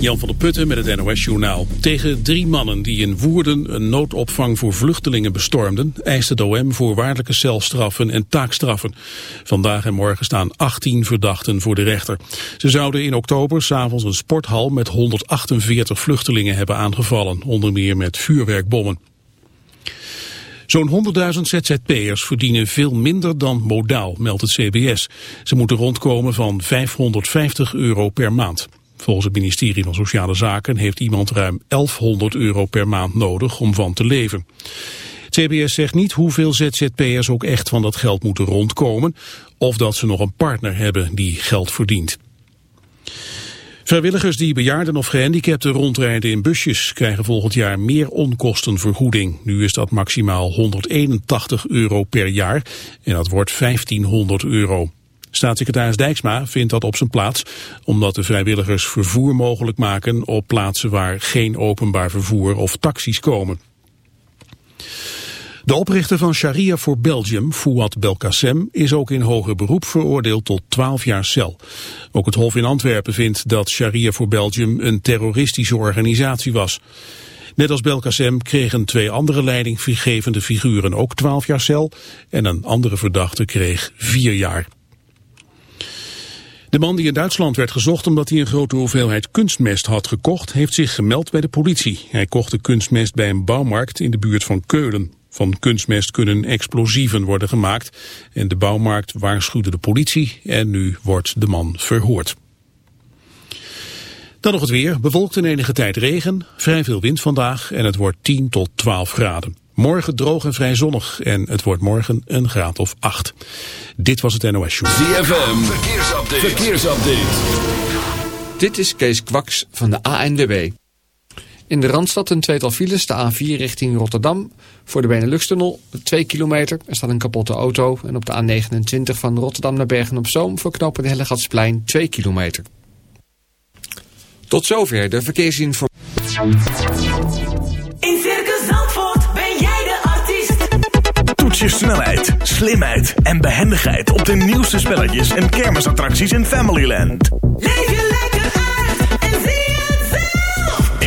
Jan van der Putten met het NOS-journaal. Tegen drie mannen die in Woerden een noodopvang voor vluchtelingen bestormden... eist het OM voorwaardelijke celstraffen en taakstraffen. Vandaag en morgen staan 18 verdachten voor de rechter. Ze zouden in oktober s'avonds een sporthal met 148 vluchtelingen hebben aangevallen. Onder meer met vuurwerkbommen. Zo'n 100.000 ZZP'ers verdienen veel minder dan modaal, meldt het CBS. Ze moeten rondkomen van 550 euro per maand. Volgens het ministerie van Sociale Zaken heeft iemand ruim 1100 euro per maand nodig om van te leven. Het CBS zegt niet hoeveel ZZP'ers ook echt van dat geld moeten rondkomen... of dat ze nog een partner hebben die geld verdient. Vrijwilligers die bejaarden of gehandicapten rondrijden in busjes krijgen volgend jaar meer onkostenvergoeding. Nu is dat maximaal 181 euro per jaar en dat wordt 1500 euro. Staatssecretaris Dijksma vindt dat op zijn plaats, omdat de vrijwilligers vervoer mogelijk maken op plaatsen waar geen openbaar vervoer of taxis komen. De oprichter van Sharia voor Belgium, Fouad Belkacem, is ook in hoger beroep veroordeeld tot 12 jaar cel. Ook het Hof in Antwerpen vindt dat Sharia voor Belgium een terroristische organisatie was. Net als Belkacem kregen twee andere leidinggevende figuren ook 12 jaar cel en een andere verdachte kreeg 4 jaar. De man die in Duitsland werd gezocht omdat hij een grote hoeveelheid kunstmest had gekocht, heeft zich gemeld bij de politie. Hij kocht de kunstmest bij een bouwmarkt in de buurt van Keulen. Van kunstmest kunnen explosieven worden gemaakt en de bouwmarkt waarschuwde de politie en nu wordt de man verhoord. Dan nog het weer. Bewolkt in enige tijd regen, vrij veel wind vandaag en het wordt 10 tot 12 graden. Morgen droog en vrij zonnig en het wordt morgen een graad of 8. Dit was het NOS Show. ZFM, verkeersupdate. verkeersupdate. Dit is Kees Kwaks van de ANWB. In de Randstad een tweetal files, de A4 richting Rotterdam. Voor de Benelux-tunnel 2 kilometer. Er staat een kapotte auto. En op de A29 van Rotterdam naar Bergen-op-Zoom... voor knopen de Hellegatsplein 2 kilometer. Tot zover de verkeersinformatie. In Circus Zandvoort ben jij de artiest. Toets je snelheid, slimheid en behendigheid... op de nieuwste spelletjes en kermisattracties in Familyland. Leef je lekker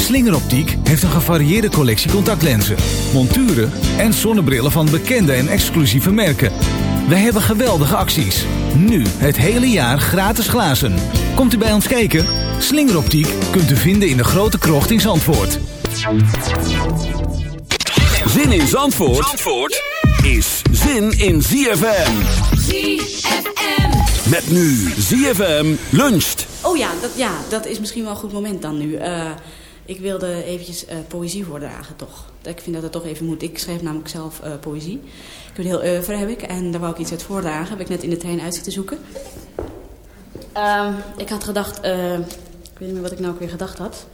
Slingeroptiek heeft een gevarieerde collectie contactlenzen, monturen en zonnebrillen van bekende en exclusieve merken. Wij hebben geweldige acties. Nu het hele jaar gratis glazen. Komt u bij ons kijken? Slingeroptiek kunt u vinden in de grote krocht in Zandvoort. Zin in Zandvoort, Zandvoort is zin in ZFM. ZFM. Met nu ZFM luncht. Oh ja dat, ja, dat is misschien wel een goed moment dan nu. Eh, ik wilde eventjes eh, poëzie voordragen toch. Ik vind dat het toch even moet. Ik schrijf namelijk zelf eh, poëzie. Ik heb een heel oeuvre heb ik. En daar wou ik iets uit voordragen. Heb ik net in de trein uit zitten zoeken. Ehm, ik had gedacht... eh, ik weet niet meer wat ik nou ook weer gedacht had.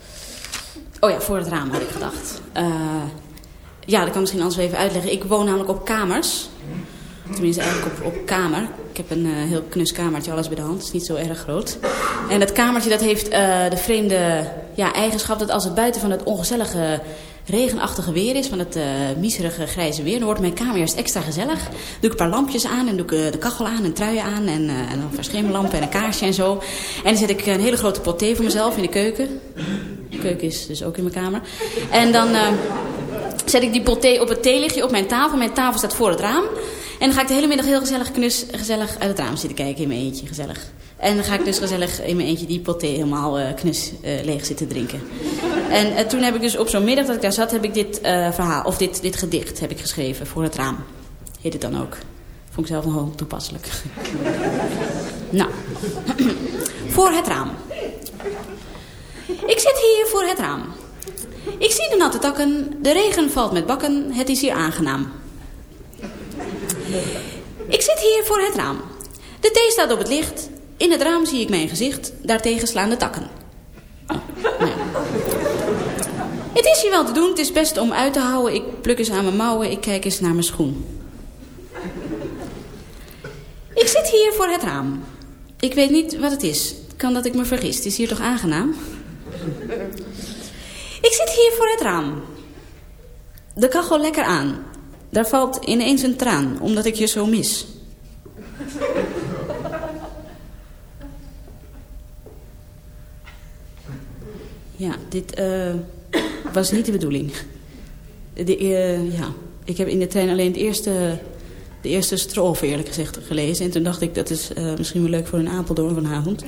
Oh ja, voor het raam had ik gedacht. Ja, dat kan misschien anders even uitleggen. Ik woon namelijk op kamers. Tenminste, eigenlijk op, op kamer. Ik heb een eh, heel knus kamertje, alles bij de hand. Het is niet zo erg groot. En dat kamertje dat heeft eh, de vreemde ja, eigenschap... dat als het buiten van het ongezellige regenachtige weer is... van het miserige grijze weer... dan wordt mijn kamer juist extra gezellig. Doe ik een paar lampjes aan en doe ik de kachel aan en truien aan... en, eh, en een schemerlampen en een kaarsje en zo. En dan zet ik een hele grote pot thee voor mezelf in de keuken. De keuken is dus ook in mijn kamer. En dan... zet ik die pot thee op het theelichtje op mijn tafel. Mijn tafel staat voor het raam. En dan ga ik de hele middag heel gezellig knus, gezellig uit het raam zitten kijken in mijn eentje. Gezellig. En dan ga ik dus gezellig in mijn eentje die pot thee helemaal eh, knus eh, leeg zitten drinken. En eh, toen heb ik dus op zo'n middag dat ik daar zat, heb ik dit verhaal, of dit, dit gedicht heb ik geschreven voor het raam. Heet het dan ook. Vond ik zelf nog wel toepasselijk. nou, voor het raam. Ik zit hier voor het raam. Ik zie de natte takken, de regen valt met bakken, het is hier aangenaam. Ik zit hier voor het raam. De thee staat op het licht. In het raam zie ik mijn gezicht, daartegen slaan de takken. Oh, nou. Het is hier wel te doen, het is best om uit te houden. Ik pluk eens aan mijn mouwen, ik kijk eens naar mijn schoen. Ik zit hier voor het raam. Ik weet niet wat het is. Kan dat ik me vergis? Het is hier toch aangenaam? Ik zit hier voor het raam. De kachel lekker aan. Daar valt ineens een traan, omdat ik je zo mis. Ja, dit eh, was niet de bedoeling. De, eh, ja, ik heb in de trein alleen het eerste, de eerste strofe eerlijk gezegd gelezen. En toen dacht ik, dat is eh, misschien wel leuk voor een Apeldoorn vanavond.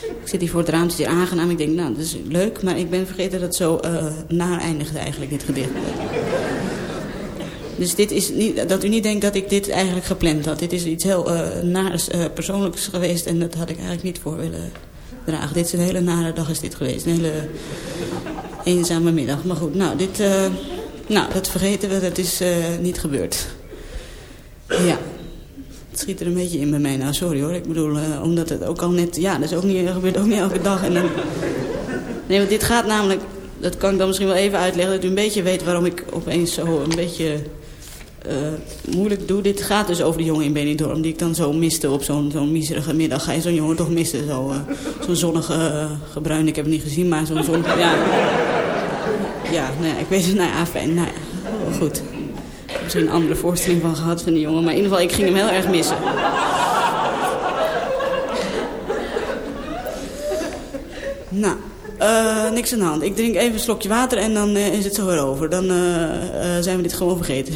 Ik zit hier voor het raam, het is hier aangenaam. Ik denk, nou, dat is leuk. Maar ik ben vergeten dat het zo naar eindigde eigenlijk, dit gedicht. Dus dit is niet, dat u niet denkt dat ik dit eigenlijk gepland had. Dit is iets heel uh, persoonlijks geweest. En dat had ik eigenlijk niet voor willen dragen. Dit is een hele nare dag is dit geweest. Een hele eenzame middag. Maar goed, nou, dit, uh, nou dat vergeten we. Dat is niet gebeurd. Ja. Het schiet er een beetje in bij mij. Nou, sorry hoor. Ik bedoel, omdat het ook al net... Ja, dat is ook niet, gebeurt ook niet elke dag. En nee, want dit gaat namelijk... Dat kan ik dan misschien wel even uitleggen. Dat u een beetje weet waarom ik opeens zo een beetje... Uh, moeilijk doe. Dit gaat dus over de jongen in Benidorm... die ik dan zo miste op zo'n zo'n miserige middag. Ga je zo'n jongen toch missen? Zo'n uh, zo zonnige uh, gebruin. Ik heb het niet gezien, maar zo'n zonnige... Ja, ja, nou ja, ik weet het. Nou ja, fijn. Nou ja, goed. Ik heb misschien een andere voorstelling van gehad van die jongen. Maar in ieder geval, ik ging hem heel erg missen. Nou... Niks aan de hand. Ik drink even een slokje water en dan is het zo weer over. Dan zijn we dit gewoon vergeten.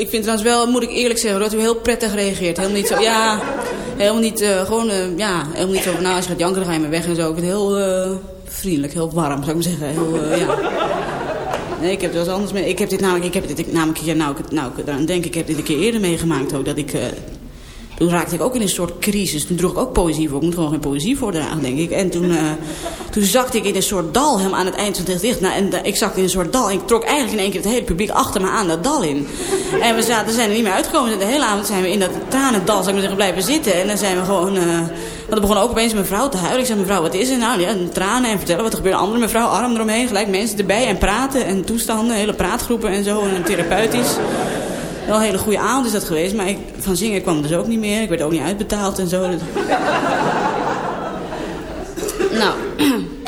Ik vind trouwens wel, moet ik eerlijk zeggen, dat u heel prettig reageert. Helemaal niet zo, ja, helemaal niet, gewoon, ja, helemaal niet zo nou, als je gaat janken, dan ga je maar weg en zo. Ik vind het heel vriendelijk, heel warm, zou ik maar zeggen. Heel, ja. Nee, ik heb het wel eens anders mee. Ik heb dit namelijk, ik heb dit namelijk, ja, nou, ik, nou, ik denk ik heb dit een keer eerder meegemaakt ook, dat ik... Toen raakte ik ook in een soort crisis. Toen droeg ik ook poëzie voor. Ik moet gewoon geen poëzie voordragen, denk ik. En toen, uh, toen zakte ik in een soort dal helemaal aan het eind van het gedicht. Nou, en ik zakte in een soort dal. En ik trok eigenlijk in één keer het hele publiek achter me aan dat dal in. En we zaten, zijn er niet meer uitgekomen. De hele avond zijn we in dat tranendal, ik zeggen, blijven zitten. En dan zijn we gewoon... Uh, want er begon ook opeens mijn vrouw te huilen. Ik zei, mevrouw, wat is er nou? Ja, tranen en vertellen wat er gebeurt. Andere mevrouw, arm eromheen. Gelijk mensen erbij en praten en toestanden. Hele praatgroepen en zo. En therapeutisch wel een hele goede avond is dat geweest. Maar ik, van zingen kwam dus ook niet meer. Ik werd ook niet uitbetaald en zo. nou.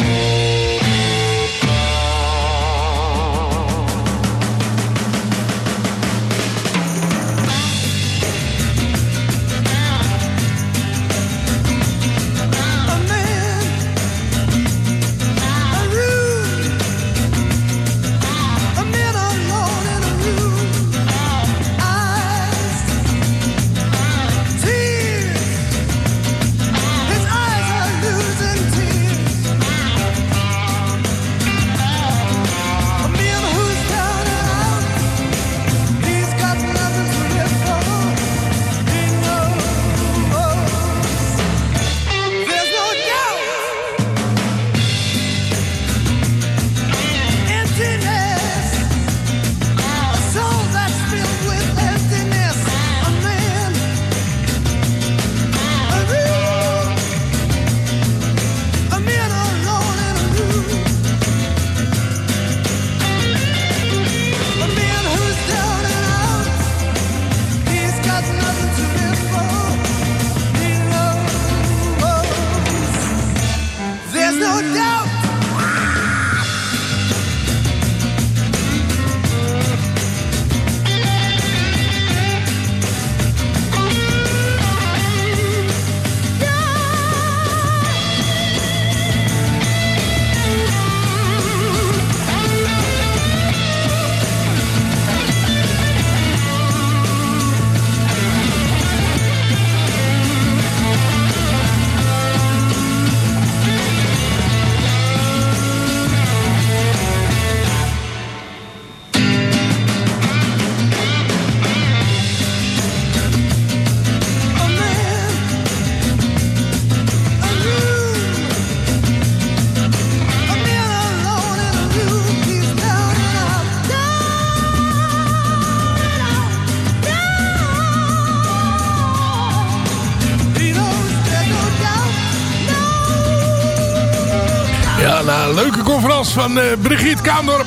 van uh, Brigitte Kaandorp.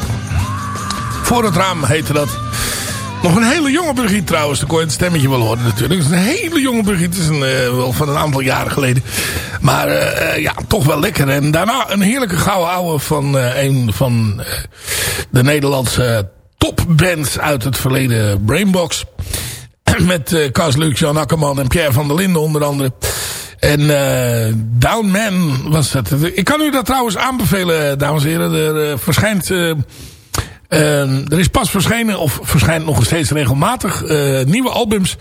Voor het raam heette dat. Nog een hele jonge Brigitte trouwens. Dan kon je het stemmetje wel horen natuurlijk. Het is een hele jonge Brigitte. Het is een, uh, wel van een aantal jaren geleden. Maar uh, ja, toch wel lekker. En daarna een heerlijke gouden ouwe van een van de Nederlandse topbands uit het verleden. Brainbox. Met uh, Luc, Jan Akkerman en Pierre van der Linden onder andere. En uh, Down Man was het. Ik kan u dat trouwens aanbevelen, dames en heren. Er uh, verschijnt... Uh, er is pas verschenen, of verschijnt nog steeds regelmatig, nieuwe albums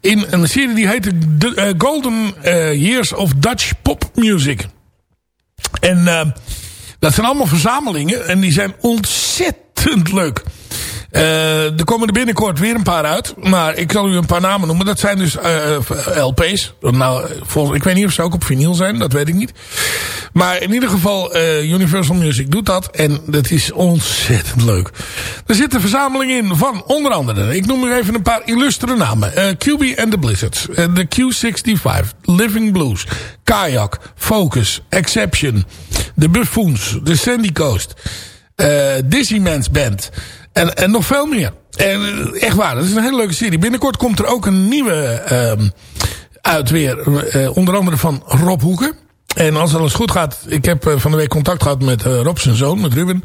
in een serie die heet The Golden Years of Dutch Pop Music. En dat zijn allemaal verzamelingen en die zijn ontzettend leuk. Uh, er komen er binnenkort weer een paar uit. Maar ik zal u een paar namen noemen. Dat zijn dus uh, LP's. Nou, volgens, ik weet niet of ze ook op vinyl zijn. Dat weet ik niet. Maar in ieder geval, Universal Music doet dat. En dat is ontzettend leuk. Er zit een verzameling in van onder andere. Ik noem u even een paar illustere namen. QB and the Blizzards. De Q65. Living Blues. Kayak. Focus. Exception. The Buffoons. The Sandy Coast. Dizzy Man's Band. En, en nog veel meer. En eh, echt waar, dat is een hele leuke serie. Binnenkort komt er ook een nieuwe uh, uit weer. Uh, onder andere van Rob Hoeken. En als alles goed gaat, ik heb uh, van de week contact gehad met uh, Rob zijn zoon, met Ruben.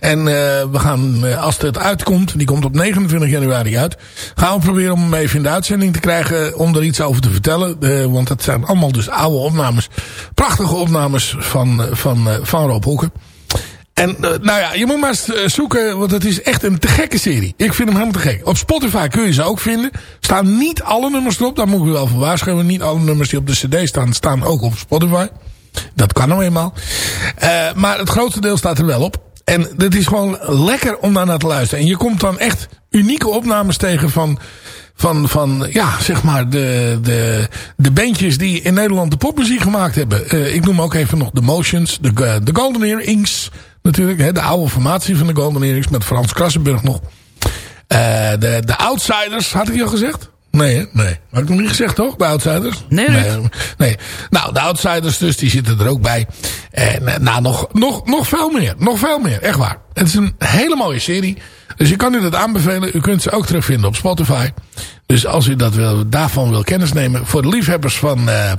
En uh, we gaan, als het uitkomt, die komt op 29 januari uit. Gaan we proberen om hem even in de uitzending te krijgen om er iets over te vertellen. want het zijn allemaal dus oude opnames. Prachtige opnames van, van, van Rob Hoeken. En uh, nou ja, je moet maar uh, zoeken, want het is echt een te gekke serie. Ik vind hem helemaal te gek. Op Spotify kun je ze ook vinden. Staan niet alle nummers erop, daar moet ik wel voor waarschuwen. Niet alle nummers die op de cd staan, staan ook op Spotify. Dat kan nou eenmaal. Uh, maar het grootste deel staat er wel op. En het is gewoon lekker om daar naar te luisteren. En je komt dan echt unieke opnames tegen van van, van ja, zeg maar de, de, de bandjes die in Nederland de popmuziek gemaakt hebben. Ik noem ook even nog The Motions, de, de Golden Earrings natuurlijk. Hè, de oude formatie van de Golden Earrings met Frans Krassenburg nog. Uh, de, de Outsiders, had ik je al gezegd? Nee, hè? nee. Had ik nog niet gezegd, toch? De Outsiders? Nee, nee. nee. Nou, de Outsiders dus, die zitten er ook bij. En uh, nou, nog, nog, nog veel meer. Nog veel meer, echt waar. Het is een hele mooie serie. Dus ik kan u dat aanbevelen. U kunt ze ook terugvinden op Spotify. Dus als u dat wil, daarvan wil kennis nemen. Voor de liefhebbers van uh,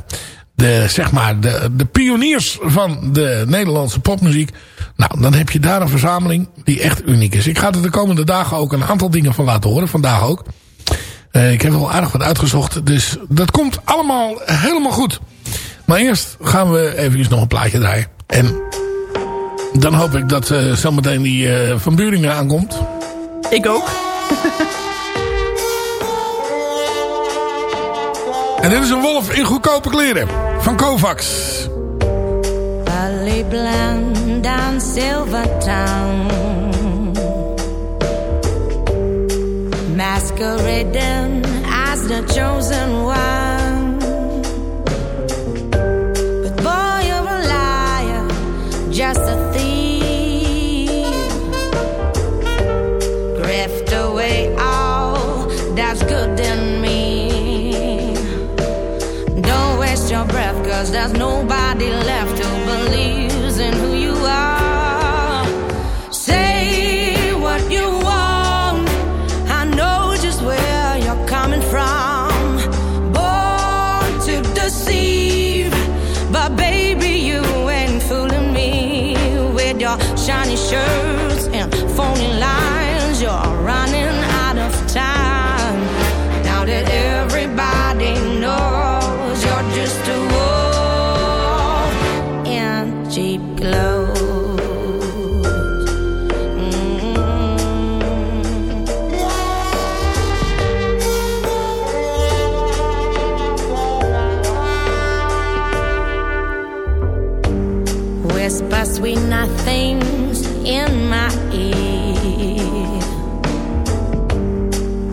de, zeg maar, de, de pioniers van de Nederlandse popmuziek. Nou, dan heb je daar een verzameling die echt uniek is. Ik ga er de komende dagen ook een aantal dingen van laten horen. Vandaag ook. Uh, ik heb wel aardig wat uitgezocht. Dus dat komt allemaal helemaal goed. Maar eerst gaan we even nog een plaatje draaien. En dan hoop ik dat uh, zometeen die uh, Van Buringen aankomt. Ik ook. en dit is een wolf in goedkope kleren. Van Kovacs. I blind down Silvertown Masquerading as the chosen one Cause there's nobody Whisper sweet nothings in my ear.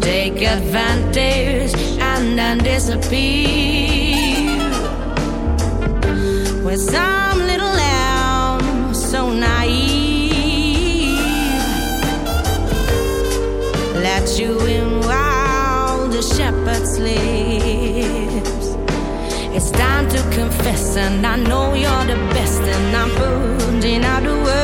Take advantage and then disappear with some little lamb so naive. Let you in while the shepherd sleeps. It's time to confess, and I know you're the best, and I'm putting Kovacs. the knows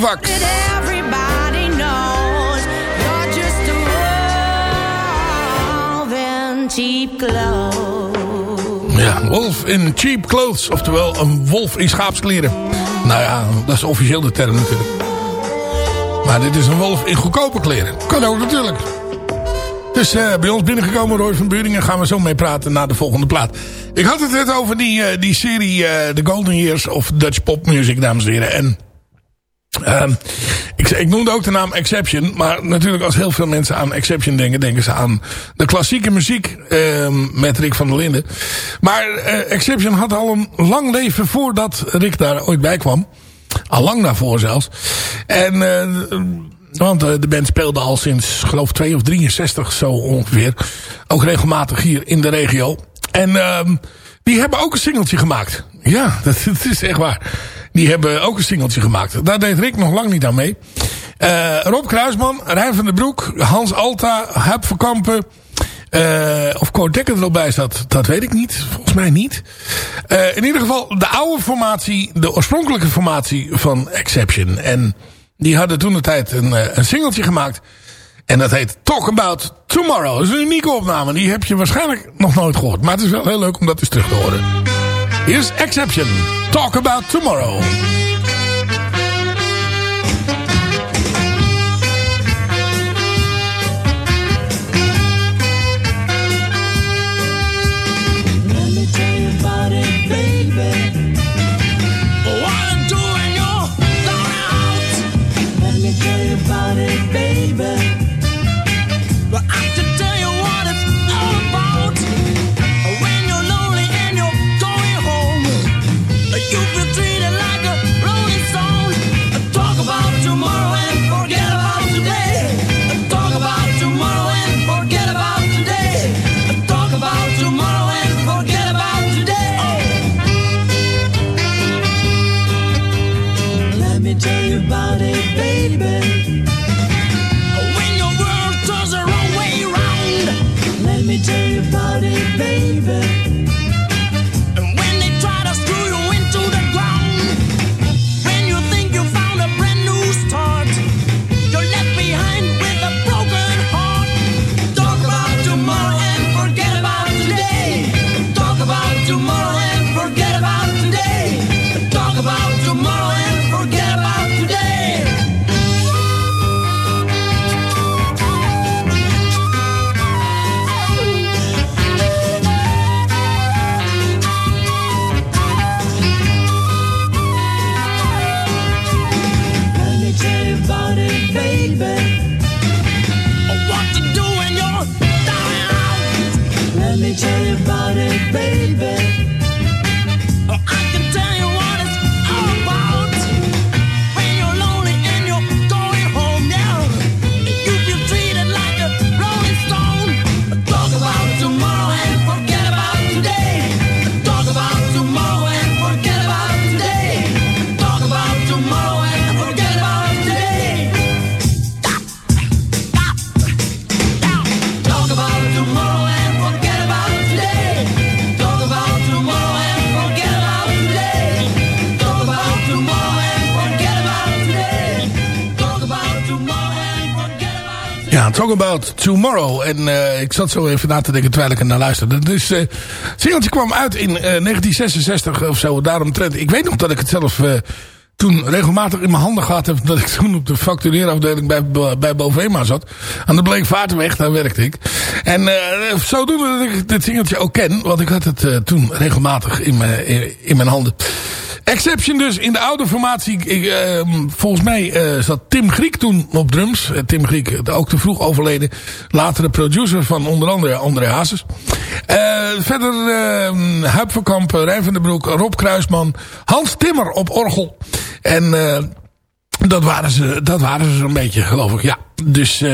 you're just a wolf in cheap clothes. Ja, wolf in cheap clothes. Oftewel een wolf in schaapskleren. Nou ja, dat is officieel de term natuurlijk. Maar dit is een wolf in goedkope kleren. Kan ook natuurlijk. Dus eh, bij ons binnengekomen, Roy van Buringen. Gaan we zo mee praten na de volgende plaat. Ik had het net over die, eh, die serie eh, The Golden Years of Dutch Pop Music, dames en heren. En ehm, ik, ik noemde ook de naam Exception. Maar natuurlijk als heel veel mensen aan Exception denken... denken ze aan de klassieke muziek ehm, met Rick van der Linden. Maar eh, Exception had al een lang leven voordat Rick daar ooit bij kwam. Al lang daarvoor zelfs. En... eh, want eh, de band speelde al sinds, geloof 2 of 63 zo ongeveer. Ook regelmatig hier in de regio. En ehm, die hebben ook een singeltje gemaakt. Ja, dat, dat is echt waar. Die hebben ook een singeltje gemaakt. Daar deed Rick nog lang niet aan mee. Eh, Rob Kruisman, Rijn van den Broek, Hans Alta, Huip van Kampen... Eh, of Cor Dekker er bij staat, dat weet ik niet. Volgens mij niet. Eh, in ieder geval de oude formatie, de oorspronkelijke formatie van Exception. En die hadden toen de tijd een, een singeltje gemaakt. En dat heet Talk About Tomorrow. Dat is een unieke opname. Die heb je waarschijnlijk nog nooit gehoord. Maar het is wel heel leuk om dat eens terug te horen. Is Exception. Talk About Tomorrow. Ja, Talk About Tomorrow. En eh, ik zat zo even na te denken terwijl ik er naar luisterde. Dus eh het singeltje kwam uit in eh, 1966 of zo. Daarom trend. Ik weet nog dat ik het zelf toen regelmatig in mijn handen gehad heb. Dat ik toen op de factureerafdeling bij, bij Bovema zat. Aan de Bleekvaartweg, daar werkte ik. En eh zodoende dat ik dit singeltje ook ken. Want ik had het eh, toen regelmatig in mijn, in, mijn handen. Exception dus in de oude formatie. Ik, eh, volgens mij eh, zat Tim Griek toen op drums. Tim Griek, ook te vroeg overleden. Latere producer van onder andere André Hazes. Verder eh Huip van Kamp, Rijn van den Broek, Rob Kruisman. Hans Timmer op orgel. En eh, dat waren ze, dat waren ze zo'n beetje, geloof ik. Ja, dus uh,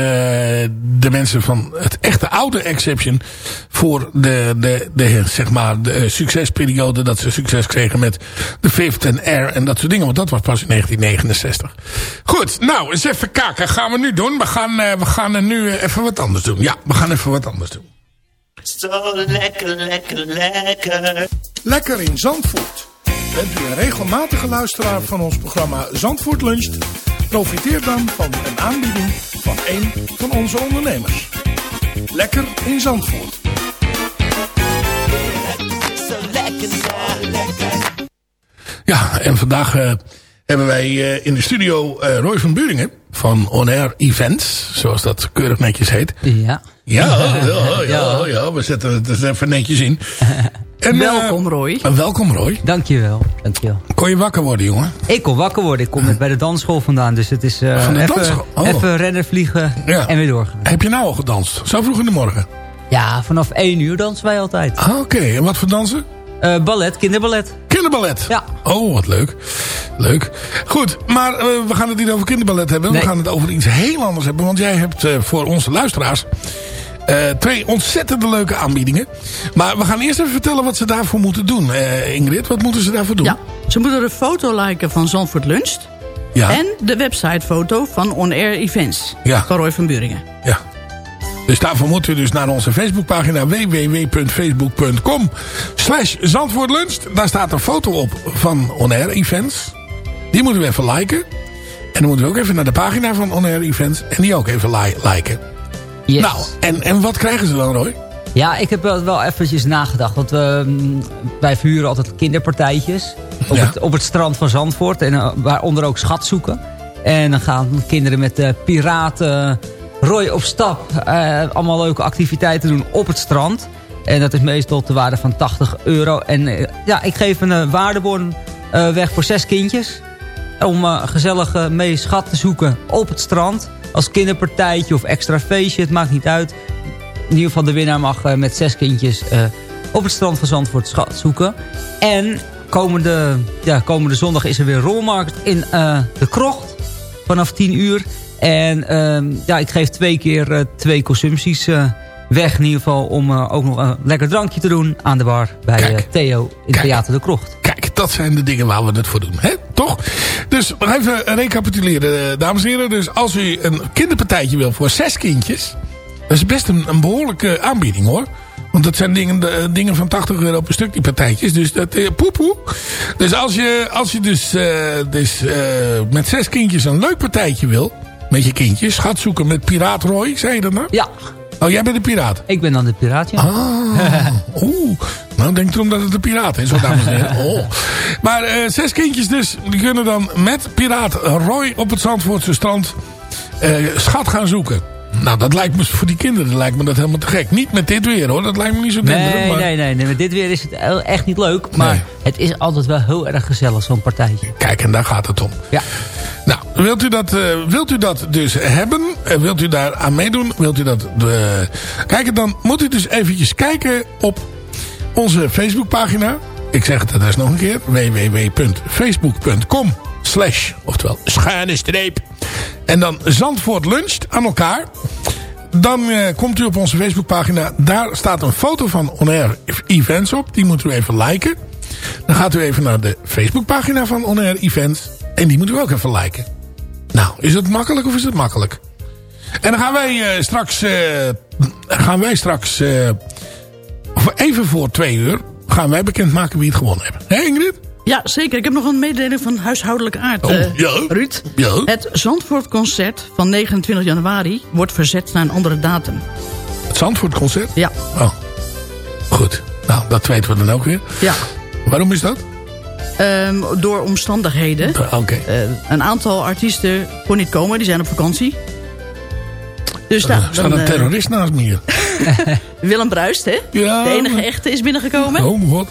de mensen van het echte oude Exception voor de, de, de zeg maar, de uh, succesperiode dat ze succes kregen met The Fifth and Air en dat soort dingen. Want dat was pas in 1969. Goed, nou, eens even kijken. Gaan we nu doen? We gaan, uh, we gaan er nu even wat anders doen. Ja, we gaan even wat anders doen. Zo lekker, lekker, lekker. Lekker in Zandvoort. Bent u een regelmatige luisteraar van ons programma Zandvoort Luncht? Profiteer dan van een aanbieding van een van onze ondernemers. Lekker in Zandvoort. Ja, en vandaag eh, hebben wij eh, in de studio eh, Roy van Buringen van On Air Events, zoals dat keurig netjes heet. Ja. Ja, ja, ja, ja, we zetten het even netjes in. En, welkom Roy. Uh, welkom Roy. Dankjewel, dankjewel. Kon je wakker worden jongen? Ik kon wakker worden. Ik kom net bij de dansschool vandaan. Dus het is uh, even? Oh. even rennen, vliegen Ja. en weer doorgaan. Heb je nou al gedanst? Zo vroeg in de morgen? Ja, vanaf 1 uur dansen wij altijd. Ah, Oké, en wat voor dansen? Eh, ballet, kinderballet. Kinderballet? Ja. Oh, wat leuk. Leuk. Goed, maar eh, we gaan het niet over kinderballet hebben. Nee. We gaan het over iets heel anders hebben. Want jij hebt eh, voor onze luisteraars eh, twee ontzettende leuke aanbiedingen. Maar we gaan eerst even vertellen wat ze daarvoor moeten doen. Ingrid, wat moeten ze daarvoor doen? Ja, ze moeten de foto liken van Zandvoort Luncht. Ja. En de websitefoto van On Air Events. Ja. Van Roy van Buringen. Ja. Dus daarvoor moet u dus naar onze Facebookpagina www.facebook.com slash Zandvoortlunch. Daar staat een foto op van On Air Events. Die moeten we even liken. En dan moeten we ook even naar de pagina van On Air Events. En die ook even li liken. Yes. Nou, en, en wat krijgen ze dan Roy? Ja, ik heb wel, eventjes nagedacht. Want we, mm, wij verhuren altijd kinderpartijtjes. Op, Ja. het, op het strand van Zandvoort. En eh, waaronder ook schat zoeken. En dan gaan kinderen met de piraten... Roy op stap. eh, allemaal leuke activiteiten doen op het strand. En dat is meestal te waarde van 80 euro. En eh, ja, ik geef een eh, waardebon weg voor zes kindjes. Om gezellig mee schat te zoeken op het strand. Als kinderpartijtje of extra feestje, het maakt niet uit. In ieder geval de winnaar mag met zes kindjes op het strand van Zandvoort schat zoeken. En komende, ja, komende zondag is er weer rolmarkt in de krocht. Vanaf 10 uur. En ehm, ja, ik geef twee keer eh, twee consumpties eh, weg. In ieder geval om eh, ook nog een lekker drankje te doen aan de bar bij Kijk. Theo in Kijk. Theater de Krocht. Kijk, dat zijn de dingen waar we het voor doen. Hè? Toch? Dus nog even recapituleren, dames en heren. Dus als u een kinderpartijtje wil voor zes kindjes... dat is best een, een behoorlijke aanbieding hoor. Want dat zijn dingen, de, dingen van 80 euro per stuk, die partijtjes. Dus dat eh, poepoe. Dus als je, als je dus, eh, dus eh, met zes kindjes een leuk partijtje wil... met je kindjes, gaat zoeken met Piraat Roy, zei je dat nou? Ja, Oh, jij bent een piraat? ik ben dan de piraatje. Ah, oeh. Nou, denk erom dat het een piraat is, hoor, dames en heren. Oh. Maar eh, zes kindjes dus, die kunnen dan met piraat Roy op het Zandvoortse strand eh, schat gaan zoeken. Nou, dat lijkt me voor die kinderen lijkt me dat helemaal te gek. Niet met dit weer, hoor. Dat lijkt me niet zo denderend. Nee, maar... nee, nee, nee. Met dit weer is het echt niet leuk. Maar Nee. het is altijd wel heel erg gezellig, zo'n partijtje. Kijk, en daar gaat het om. Ja. Nou, wilt u dat, eh, wilt u dat dus hebben? Eh, wilt u daar aan meedoen? Wilt u dat eh, kijken? Dan moet u dus eventjes kijken op onze Facebookpagina. Ik zeg het adres nog een keer. www.facebook.com slash, oftewel schuine streep. En dan Zandvoort luncht aan elkaar. Dan eh, komt u op onze Facebookpagina. Daar staat een foto van On Air Events op. Die moet u even liken. Dan gaat u even naar de Facebookpagina van On Air Events. En die moet u ook even liken. Nou, is het makkelijk of is het makkelijk? En dan gaan wij eh, straks... eh, gaan wij straks... even voor twee uur... gaan wij bekendmaken wie het gewonnen hebben. Hé Ingrid? Ja, zeker. Ik heb nog een mededeling van huishoudelijke aard. Oh, eh, ja. Ruud, Ja. het Zandvoortconcert van 29 januari wordt verzet naar een andere datum. Het Zandvoortconcert? Ja. Oh. Goed. Nou, dat weten we dan ook weer. Ja. Waarom is dat? Ehm, door omstandigheden. Oké. Eh, een aantal artiesten kon niet komen, die zijn op vakantie. Dus nou, Er staat dan, een eh, terrorist naast me hier. Willem Bruist, hè? Ja, de enige echte is binnengekomen. Oh, wat.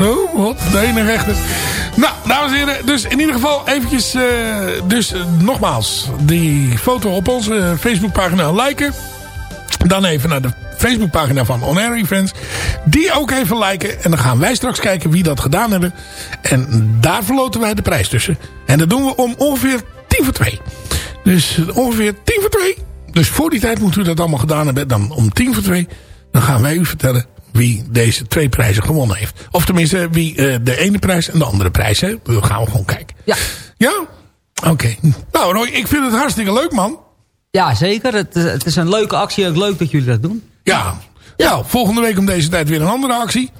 Oh, wat. De enige echte. Nou, dames en heren. Dus in ieder geval eventjes... eh, dus eh, nogmaals. Die foto op onze Facebookpagina liken. Dan even naar de Facebookpagina van On Air. Die ook even liken. En dan gaan wij straks kijken wie dat gedaan hebben. En daar verloten wij de prijs tussen. En dat doen we om ongeveer 10 voor 2. Dus ongeveer 10 voor 2. Dus voor die tijd moet u dat allemaal gedaan hebben. Dan om 10 voor 2. Dan gaan wij u vertellen wie deze twee prijzen gewonnen heeft. Of tenminste wie eh, de ene prijs en de andere prijs. Hè. Dan gaan we gewoon kijken. Ja. Ja? Oké. Nou Roy, ik vind het hartstikke leuk man. Ja, zeker. Het, is- het is een leuke actie. Ook leuk dat jullie dat doen. Ja. Nou, volgende week om deze tijd weer een andere actie.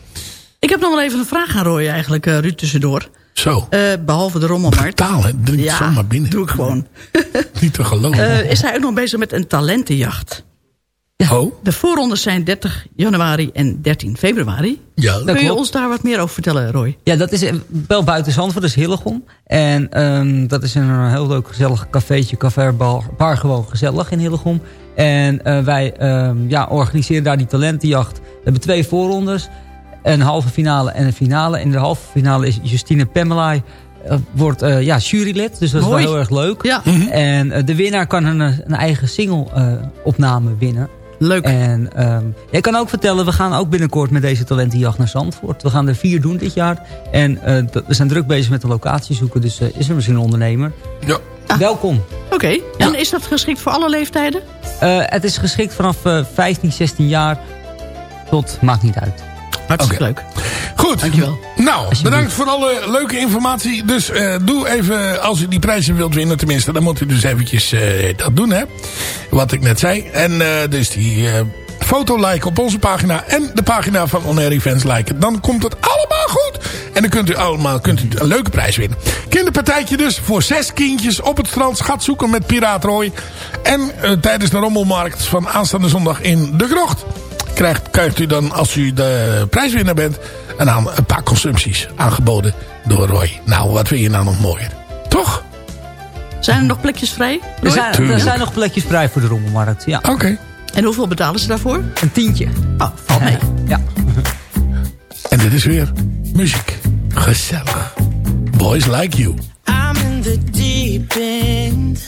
Ik heb nog wel even een vraag aan Roy eigenlijk, eh, Ruud, tussendoor. Zo. Eh, behalve de rommelmarkt. Betalen, drink Ja, zomaar binnen. doe ik gewoon. Niet te geloven. Eh, is hij ook nog bezig met een talentenjacht. Oh? De voorrondes zijn 30 januari en 13 februari. Ja. Kun je klopt. ons daar wat meer over vertellen, Roy? Ja, dat is eh, wel buiten Zandvoort, dat is Hillegom. En ehm, dat is een heel leuk gezellig cafeetje, café, bar, bar gewoon gezellig in Hillegom. En eh, wij ehm, ja, organiseren daar die talentenjacht. We hebben twee voorrondes, een halve finale en een finale. In de halve finale is Justine Pamela eh, wordt eh, ja, jurylid, dus dat is Mooi. wel heel erg leuk. Ja. En de winnaar kan een, een eigen single-opname winnen. Leuk. En ehm ik kan ook vertellen, we gaan ook binnenkort met deze talentenjacht naar Zandvoort. We gaan er vier doen dit jaar. En eh, we zijn druk bezig met de locatie zoeken, dus eh, is er misschien een ondernemer. Ja. Welkom. Oké, en is dat geschikt voor alle leeftijden? Eh, het is geschikt vanaf eh 15, 16 jaar tot, maakt niet uit. Hartstikke leuk. Goed. Dankjewel. Nou, bedankt voor alle leuke informatie. Dus eh, doe even, als u die prijzen wilt winnen tenminste, dan moet u dus eventjes eh, dat doen, hè. Wat ik net zei. En eh, dus die foto liken op onze pagina en de pagina van On Air Events liken. Dan komt het allemaal goed. En dan kunt u allemaal kunt u een leuke prijs winnen. Kinderpartijtje dus voor zes kindjes op het strand. Schat zoeken met Piraat Roy. En tijdens de rommelmarkt van aanstaande zondag in De Krocht krijgt, krijgt u dan, als u de prijswinnaar bent, een, aan- een paar consumpties aangeboden door Roy. Nou, wat vind je nou nog mooier? Toch? Zijn er nog plekjes vrij? Er zijn, er nog plekjes vrij voor de rommelmarkt. Ja, Oké. En hoeveel betalen ze daarvoor? een tientje. Oh, valt mee. Ja. En dit is weer muziek. Gezellig. Boys like you. I'm in the deep end,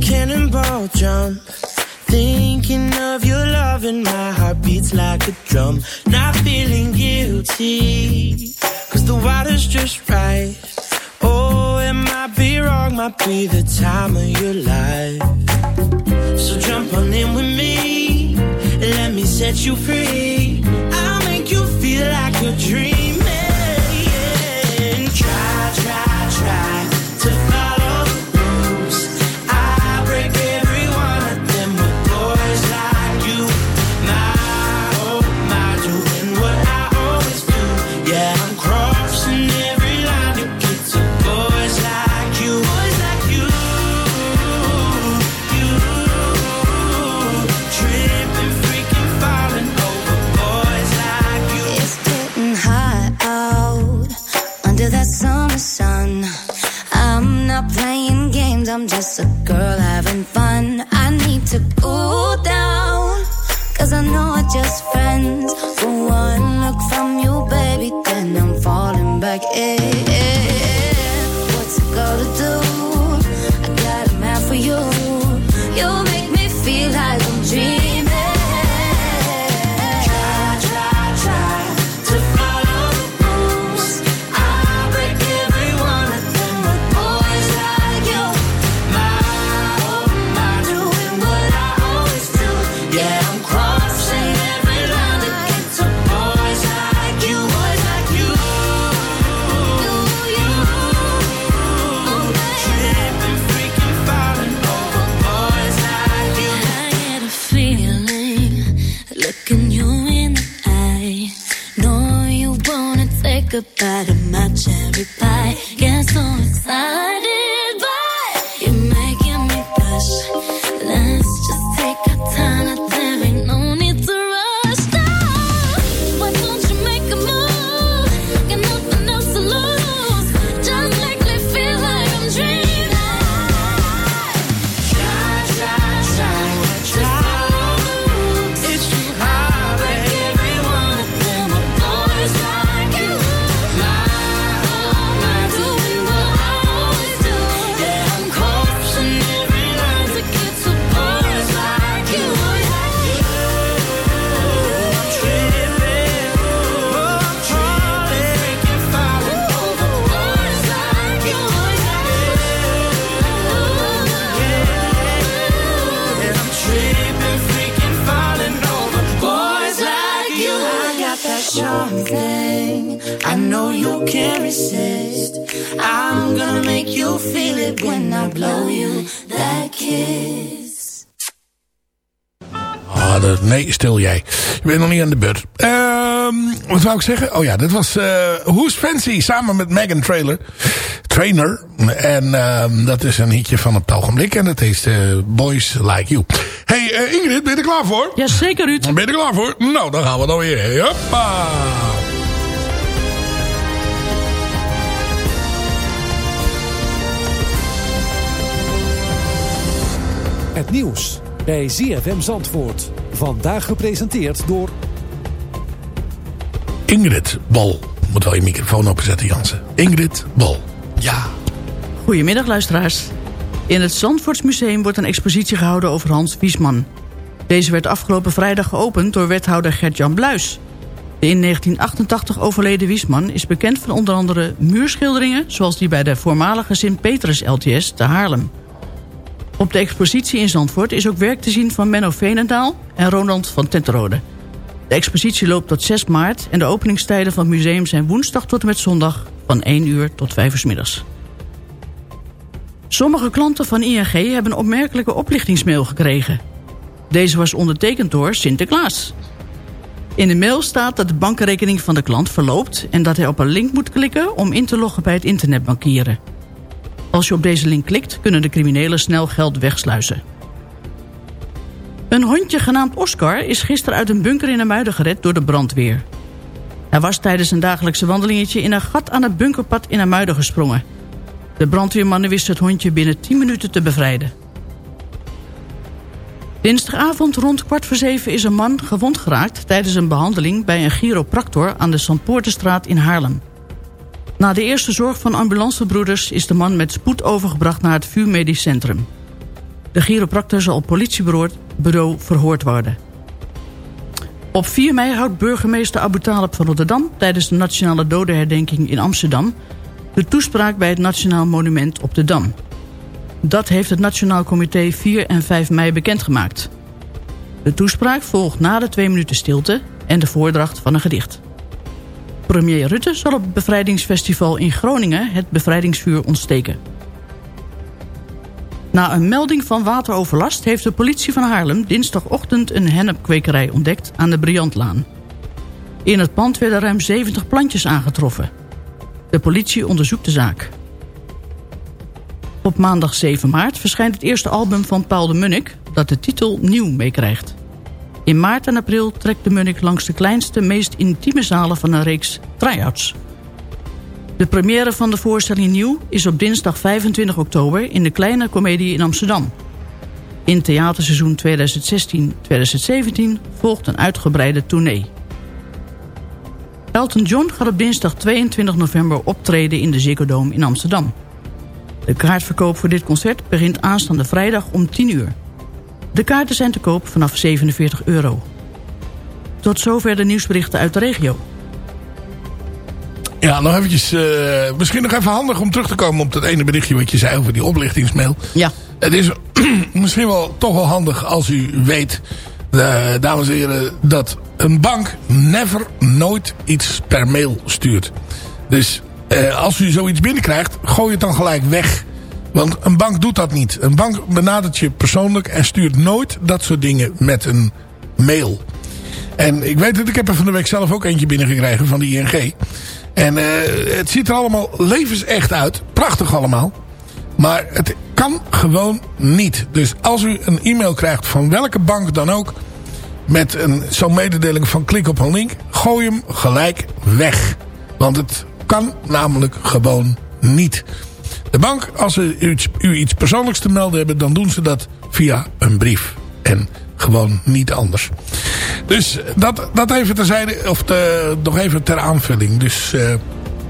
cannonball jump. Thinking of your love and my heart beats like a drum. Not feeling guilty, cause the water's just right. Oh, it might be wrong, might be the time of your life. So jump on in with me, let me set you free. I'll make you feel like you're dreaming. Try, try, try I'm just a girl having fun. I need to cool down, cause I know we're just friends. For one look from you, baby, then I'm falling back in. Niet aan de beurt. Eh, Ehm, wat wou ik zeggen? Oh ja, dat was eh Who's Fancy samen met Megan Trailer. Trainer. En ehm, dat is een hitje van het ogenblik. En dat heet eh, Boys Like You. Hey eh, Ingrid, ben je er klaar voor? Ja, zeker Ruud. Ben je er klaar voor? Nou, dan gaan we dan weer. Hoppa! Het nieuws bij ZFM Zandvoort. Vandaag gepresenteerd door... Ingrid Bal. Moet wel je microfoon openzetten, Jansen. Ingrid Bal. Ja. Goedemiddag luisteraars. In het Zandvoortsmuseum wordt een expositie gehouden over Hans Wiesman. Deze werd afgelopen vrijdag geopend door wethouder Gert-Jan Bluis. De in 1988 overleden Wiesman is bekend van onder andere muurschilderingen... zoals die bij de voormalige Sint-Petrus LTS te Haarlem. Op de expositie in Zandvoort is ook werk te zien van Menno Veenendaal en Ronald van Tenterode. De expositie loopt tot 6 maart en de openingstijden van het museum zijn woensdag tot en met zondag van 1 uur tot 5 uur middags. Sommige klanten van ING hebben een opmerkelijke oplichtingsmail gekregen. Deze was ondertekend door Sinterklaas. In de mail staat dat de bankrekening van de klant verloopt... en dat hij op een link moet klikken om in te loggen bij het internetbankieren. Als je op deze link klikt, kunnen de criminelen snel geld wegsluizen. Een hondje genaamd Oscar is gisteren uit een bunker in Muiden gered door de brandweer. Hij was tijdens een dagelijkse wandelingetje in een gat aan het bunkerpad in Muiden gesprongen. De brandweermannen wisten het hondje binnen 10 minuten te bevrijden. Dinsdagavond rond kwart voor zeven is een man gewond geraakt... tijdens een behandeling bij een chiropractor aan de Sampoortenstraat in Haarlem. Na de eerste zorg van ambulancebroeders is de man met spoed overgebracht naar het VU Medisch Centrum. De chiropractor zal op politiebureau verhoord worden. Op 4 mei houdt burgemeester Abu van Rotterdam... tijdens de Nationale Dodenherdenking in Amsterdam... de toespraak bij het Nationaal Monument op de Dam. Dat heeft het Nationaal Comité 4 en 5 mei bekendgemaakt. De toespraak volgt na de twee minuten stilte... en de voordracht van een gedicht. Premier Rutte zal op het bevrijdingsfestival in Groningen... het bevrijdingsvuur ontsteken. Na een melding van wateroverlast heeft de politie van Haarlem... dinsdagochtend een hennepkwekerij ontdekt aan de Briantlaan. In het pand werden ruim 70 plantjes aangetroffen. De politie onderzoekt de zaak. Op maandag 7 maart verschijnt het eerste album van Paul de Munnik... dat de titel Nieuw meekrijgt. In maart en april trekt de Munnik langs de kleinste, meest intieme zalen... van een reeks try-outs... De première van de voorstelling Nieuw is op dinsdag 25 oktober in de Kleine Comedie in Amsterdam. In theaterseizoen 2016-2017 volgt een uitgebreide tournee. Elton John gaat op dinsdag 22 november optreden in de Ziggo Dome in Amsterdam. De kaartverkoop voor dit concert begint aanstaande vrijdag om 10 uur. De kaarten zijn te koop vanaf 47 euro. Tot zover de nieuwsberichten uit de regio. Ja, nog eventjes, uh, misschien nog even handig om terug te komen op dat ene berichtje wat je zei over die oplichtingsmail. Ja. Het is misschien wel toch wel handig als u weet, uh, dames en heren, dat een bank never nooit iets per mail stuurt. Dus uh, als u zoiets binnenkrijgt, gooi het dan gelijk weg. Want een bank doet dat niet. Een bank benadert je persoonlijk en stuurt nooit dat soort dingen met een mail. En ik weet het, ik heb er van de week zelf ook eentje binnengekregen van de ING. En uh, het ziet er allemaal levensecht uit. Prachtig allemaal. Maar het kan gewoon niet. Dus als u een e-mail krijgt van welke bank dan ook... met zo'n mededeling van klik op een link... gooi hem gelijk weg. Want het kan namelijk gewoon niet. De bank, als ze u, u iets persoonlijks te melden hebben... dan doen ze dat via een brief. En gewoon niet anders. Dus dat, dat even terzijde, of te, nog even ter aanvulling. Dus uh,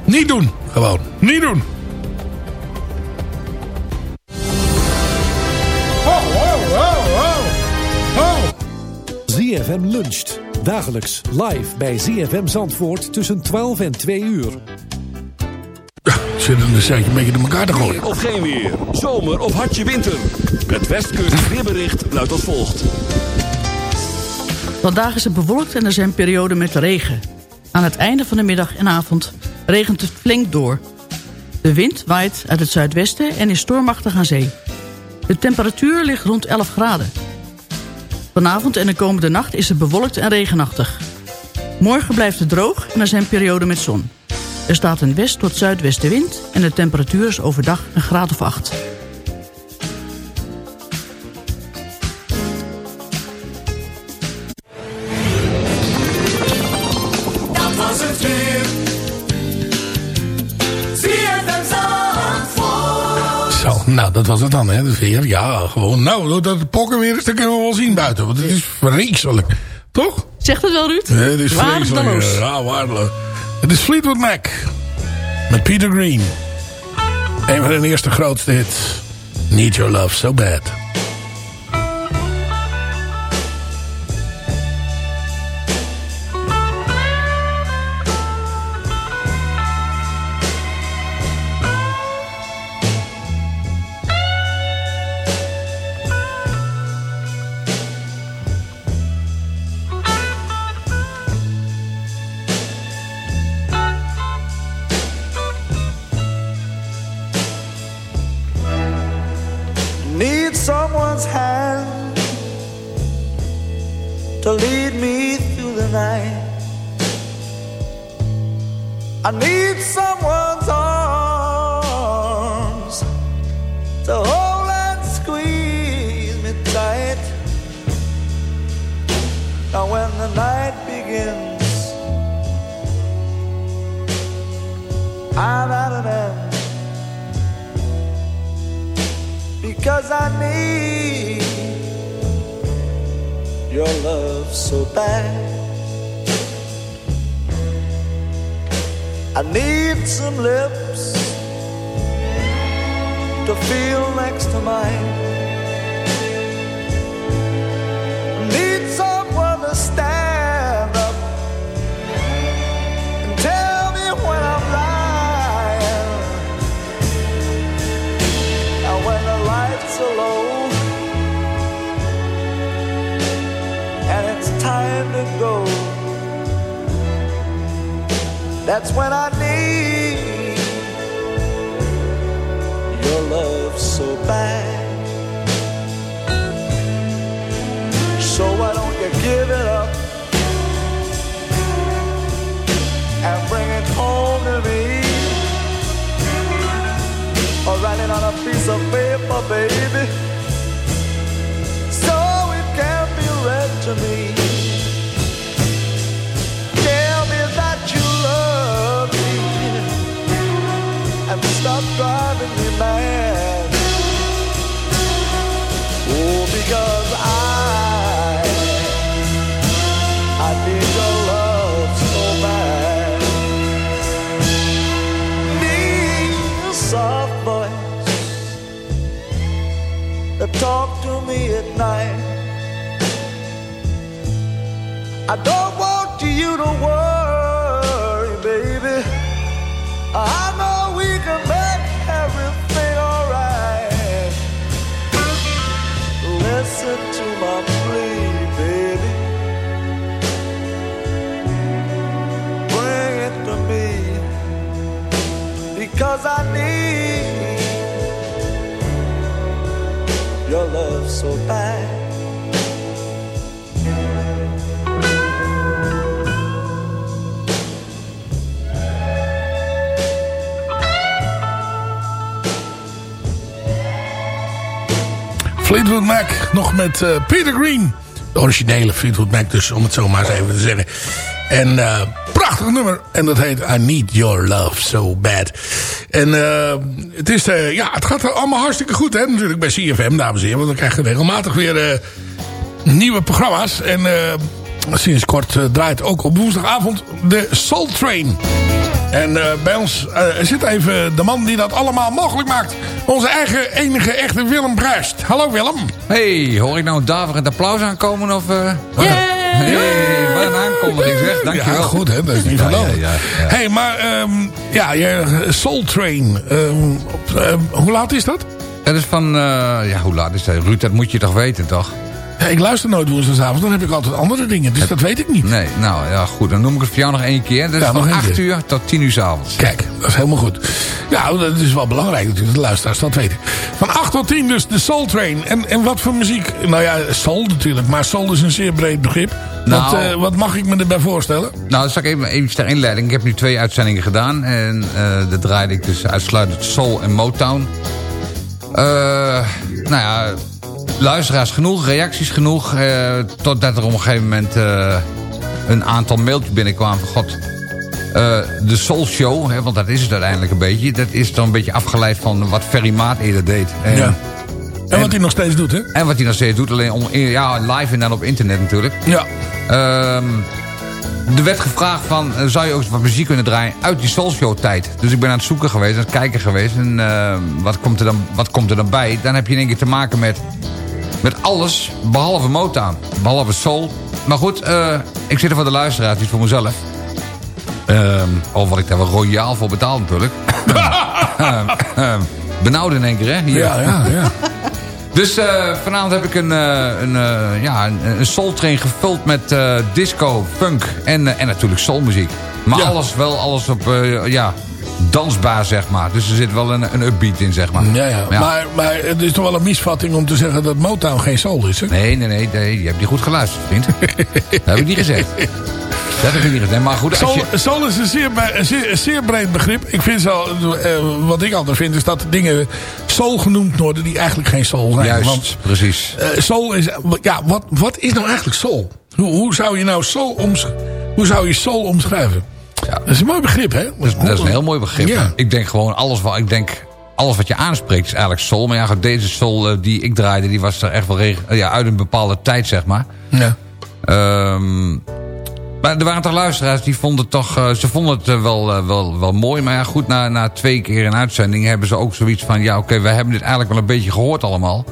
niet doen, gewoon. Niet doen. ZFM luncht. Dagelijks live bij ZFM Zandvoort tussen 12 en 2 uur. Zitten een seintje een beetje door elkaar te gooien. Of geen weer. Zomer of hartje winter. Het Westkust weerbericht luidt als volgt. Vandaag is het bewolkt en er zijn perioden met regen. Aan het einde van de middag en avond regent het flink door. De wind waait uit het zuidwesten en is stormachtig aan zee. De temperatuur ligt rond 11 graden. Vanavond en de komende nacht is het bewolkt en regenachtig. Morgen blijft het droog en er zijn perioden met zon. Er staat een west- tot zuidwestenwind en de temperatuur is overdag een graad of 8. Dat was het dan, hè. Dus weer, ja, gewoon. Nou, dat pokken weer eens, dat kunnen we wel zien buiten. Want het is vreselijk. Toch? Zegt het wel, Ruud? Het is vreselijk. Ja, waardeloos. Het is Fleetwood Mac. Met Peter Green. Een van hun eerste grootste hits. Need Your Love So Bad. So. Fleetwood Mac, nog met eh, Peter Green. De originele Fleetwood Mac dus, om het zo maar eens even te zeggen. En eh, prachtig nummer. En dat heet I Need Your Love So Bad. En eh, het, is, eh, ja, het gaat allemaal hartstikke goed hè, natuurlijk bij CFM, dames en heren. Want we krijgen regelmatig weer eh, nieuwe programma's. En eh, sinds kort eh, draait ook op woensdagavond de Soul Train. En eh, bij ons eh, zit even de man die dat allemaal mogelijk maakt. Onze eigen enige echte Willem Bruist. Hallo Willem. Hey, hoor ik nou een daverend applaus aankomen of... eh Hey, wat een aankondiging zeg, dankjewel. Ja, goed hè, dat is niet Ja, ja, hey, maar ehm, ja, je Soul Train. ehm, op, ehm, hoe laat is dat? Dat is van, eh, ja, hoe laat is dat? Ruud, dat moet je toch weten, toch? Ja, ik luister nooit woensdagavond, dan heb ik altijd andere dingen. Dus dat weet ik niet. Nee, nou ja, goed. Dan noem ik het voor jou nog één keer. Dat is Ja, van één 8 keer. uur tot 10 uur s'avonds. Kijk, dat is helemaal goed. Ja, dat is wel belangrijk natuurlijk, de luisteraars dat weten. Van 8 tot 10 dus de Soul Train. En, en wat voor muziek? Nou ja, soul natuurlijk, maar soul is een zeer breed begrip. Nou. wat, eh, wat mag ik me erbij voorstellen? Nou, dan zal ik even, even ter inleiding. Ik heb nu twee uitzendingen gedaan. En eh dat draaide ik dus uitsluitend Soul en Motown. Eh, nou ja, luisteraars genoeg, reacties genoeg. eh, totdat er op een gegeven moment eh, een aantal mailtjes binnenkwamen van... God, eh, de Soul Show, hè, want dat is het uiteindelijk een beetje... dat is dan een beetje afgeleid van wat Ferry Maat eerder deed. En, Ja. En wat hij nog steeds doet, hè? En wat hij nog steeds doet, alleen om, ja, live en dan op internet natuurlijk. Ja. Ehm, er werd gevraagd van, eh, zou je ook wat muziek kunnen draaien uit die Soul Show tijd? Dus ik ben aan het zoeken geweest, aan het kijken geweest. En ehm, wat, komt er dan, wat komt er dan bij? Dan heb je in één keer te maken met, met alles, behalve Motown. Behalve Soul. Maar goed, eh, ik zit er voor de luisteraars, niet voor mezelf. Al wat ik daar wel royaal voor betaal natuurlijk. Ehm, ehm, Benauwd in één keer, hè? Hier. Ja, ja, ja. Dus eh, vanavond heb ik een, eh, een, ja, een, een soul train gevuld met disco, funk en, en natuurlijk soulmuziek. Maar alles wel, alles op, ja, dansbaar zeg maar. Dus er zit wel een, een upbeat in zeg maar. Ja, ja. Maar, maar het is toch wel een misvatting om te zeggen dat Motown geen soul is, hè? Nee, nee, nee, nee, je hebt niet goed geluisterd, vriend. dat heb ik niet gezegd. Dat heb ik niet gezegd. Maar goed, als Soul, je... soul is een zeer, zeer, breed begrip. Ik vind zo, eh, wat ik altijd vind is dat dingen soul genoemd worden die eigenlijk geen soul zijn. Juist, Want precies. eh, soul is, ja, wat, wat is nou eigenlijk soul? Hoe, hoe zou je nou soul, oms, hoe zou je soul omschrijven? Ja. Dat is een mooi begrip, hè? Dat is, dat is een heel mooi begrip. Ja. Ik denk gewoon alles wat ik denk. Alles wat je aanspreekt is eigenlijk soul. Maar ja, deze soul eh, die ik draaide, die was er echt wel reg- ja, uit een bepaalde tijd, zeg maar. Ja. Ehm, maar er waren toch luisteraars die vonden toch, eh, ze vonden het eh, wel, eh, wel, wel mooi. Maar ja, goed, na, na twee keer een uitzending hebben ze ook zoiets van... ja, oké, wij hebben dit eigenlijk wel een beetje gehoord allemaal.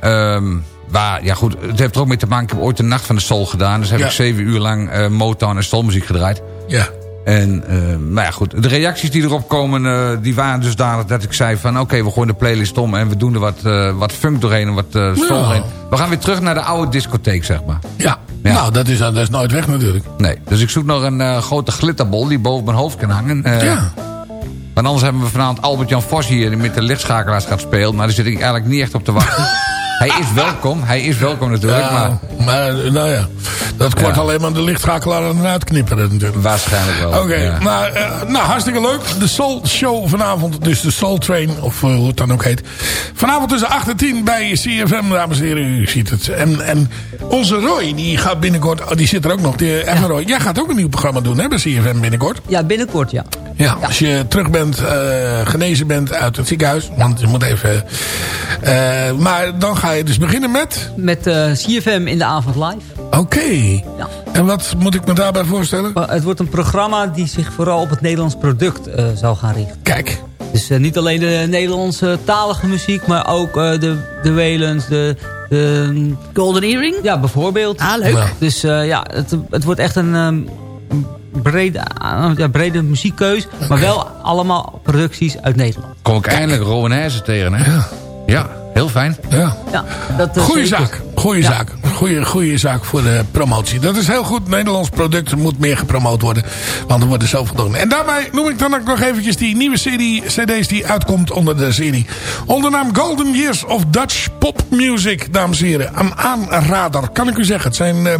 Ehm, waar, ja goed, het heeft er ook mee te maken. Ik heb ooit de Nacht van de Soul gedaan. Dus heb Ja. ik zeven uur lang eh, Motown en soulmuziek gedraaid. Ja. En, eh, maar ja, goed. De reacties die erop komen, eh, die waren dus dusdanig dat ik zei van... oké, we gooien de playlist om en we doen er wat, eh, wat funk doorheen en wat soul Ja. We gaan weer terug naar de oude discotheek, zeg maar. Ja. Ja. Nou, dat is, dat is nooit weg natuurlijk. Nee, dus ik zoek nog een grote glitterbol die boven mijn hoofd kan hangen. Ja. Want anders hebben we vanavond Albert-Jan Vos hier... die met de lichtschakelaars gaat spelen. Maar daar zit ik eigenlijk niet echt op te wachten. hij is welkom, hij is welkom natuurlijk. Ja, Maar maar nou ja, dat wordt Ja. alleen maar de lichtschakelaar aan het uitknipperen natuurlijk. waarschijnlijk wel. Oké, ja. nou, nou hartstikke leuk. De Soul Show vanavond, dus de Soul Train, of eh, hoe het dan ook heet. Vanavond tussen 8 en 10 bij CFM, dames en heren, u ziet het. En, en onze Roy, die gaat binnenkort, oh, die zit er ook nog, die, even Roy. Jij gaat ook een nieuw programma doen hè, bij CFM binnenkort. Ja, binnenkort, ja. Ja, als je terug bent, eh, genezen bent uit het ziekenhuis. Want je moet even... eh, maar dan ga je dus beginnen met... Met eh, CFM in de avond live. Oké. Ja. En wat moet ik me daarbij voorstellen? Maar Het wordt een programma die zich vooral op het Nederlands product eh, zal gaan richten. Kijk. Dus eh, niet alleen de Nederlandse talige muziek, maar ook eh, de, de Waylands, de, de... Golden Earring? Ja, bijvoorbeeld. Ah, leuk. Ja. Dus eh, ja, het, het wordt echt een ehm, brede, ja, brede muziekkeus. Maar wel allemaal producties uit Nederland. Kom ik eindelijk Rowanese tegen, hè? Ja. Ja, heel fijn. Ja. Ja, dat, Goeie zaak. Goeie Ja. zaak. Goeie, goeie zaak voor de promotie. Dat is heel goed. Nederlands product moet meer gepromoot worden. Want er worden zoveel doen. En daarbij noem ik dan ook nog eventjes die nieuwe serie cd's die uitkomt onder de serie. Onder naam Golden Years of Dutch Pop Music, dames en heren. Een aanrader, kan ik u zeggen. Het zijn eh,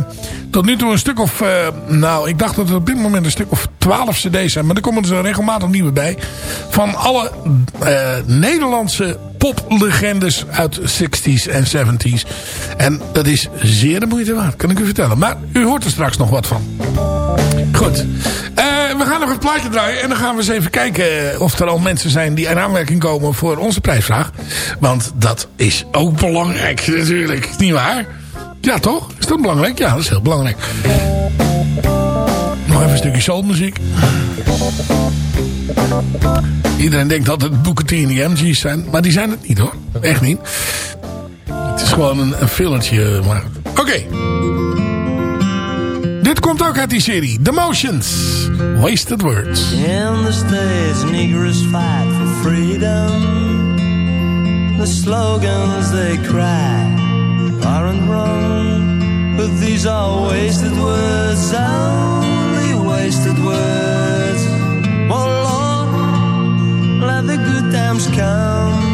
tot nu toe een stuk of... eh, nou, ik dacht dat het op dit moment een stuk of 12 cd's zijn. Maar er komen er regelmatig nieuwe bij. Van alle eh, Nederlandse poplegendes uit 60s en 70s. En dat is zeer de moeite waard, kan ik u vertellen. Maar u hoort er straks nog wat van. Goed. Eh, we gaan nog een plaatje draaien. En dan gaan we eens even kijken of er al mensen zijn die in aanmerking komen voor onze prijsvraag. Want dat is ook belangrijk natuurlijk. Niet waar? Ja toch? Is dat belangrijk? Ja, dat is heel belangrijk. Nog even een stukje soulmuziek. Iedereen denkt dat het Booker en de MG's zijn. Maar die zijn het niet hoor. Echt niet. Het is gewoon een, een fillertje. Maar... Oké. Dit komt ook uit die serie. The Motions. Wasted Words. In the States, Negroes fight for freedom. The slogans they cry are and wrong. But these are wasted words, only wasted words. Oh Lord, let the good times come.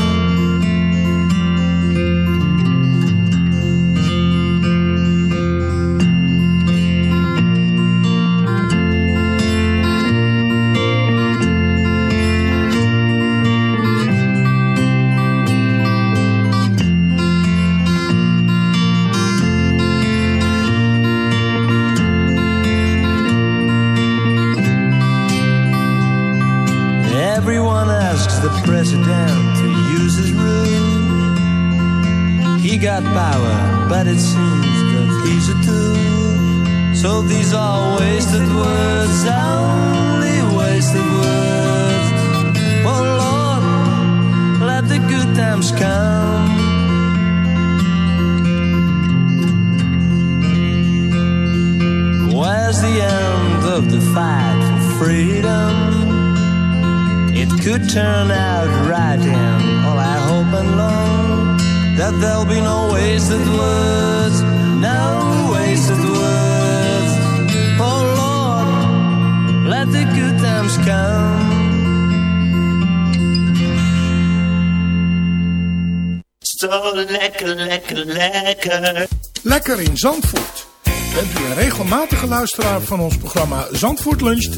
Lekker, lekker, lekker. Lekker in Zandvoort. Bent u een regelmatige luisteraar van ons programma Zandvoort Luncht?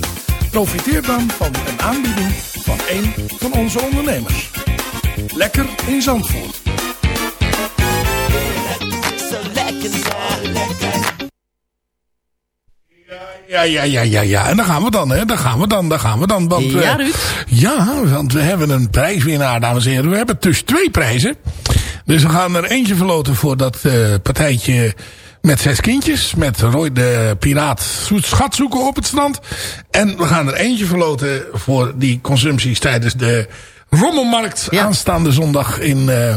Profiteer dan van een aanbieding van een van onze ondernemers. Lekker in Zandvoort. Zo lekker, zo lekker. Ja, ja, ja, ja, ja. En daar gaan we dan, hè. Daar gaan we dan, daar gaan we dan. Want, Ja, eh, Ruud. Ja, want we hebben een prijswinnaar, dames en heren. We hebben dus twee prijzen. Dus we gaan er eentje verloten voor dat eh, partijtje met zes kindjes. Met Roy de Piraat zoet schat zoeken op het strand. En we gaan er eentje verloten voor die consumpties tijdens de Rommelmarkt aanstaande zondag in, eh,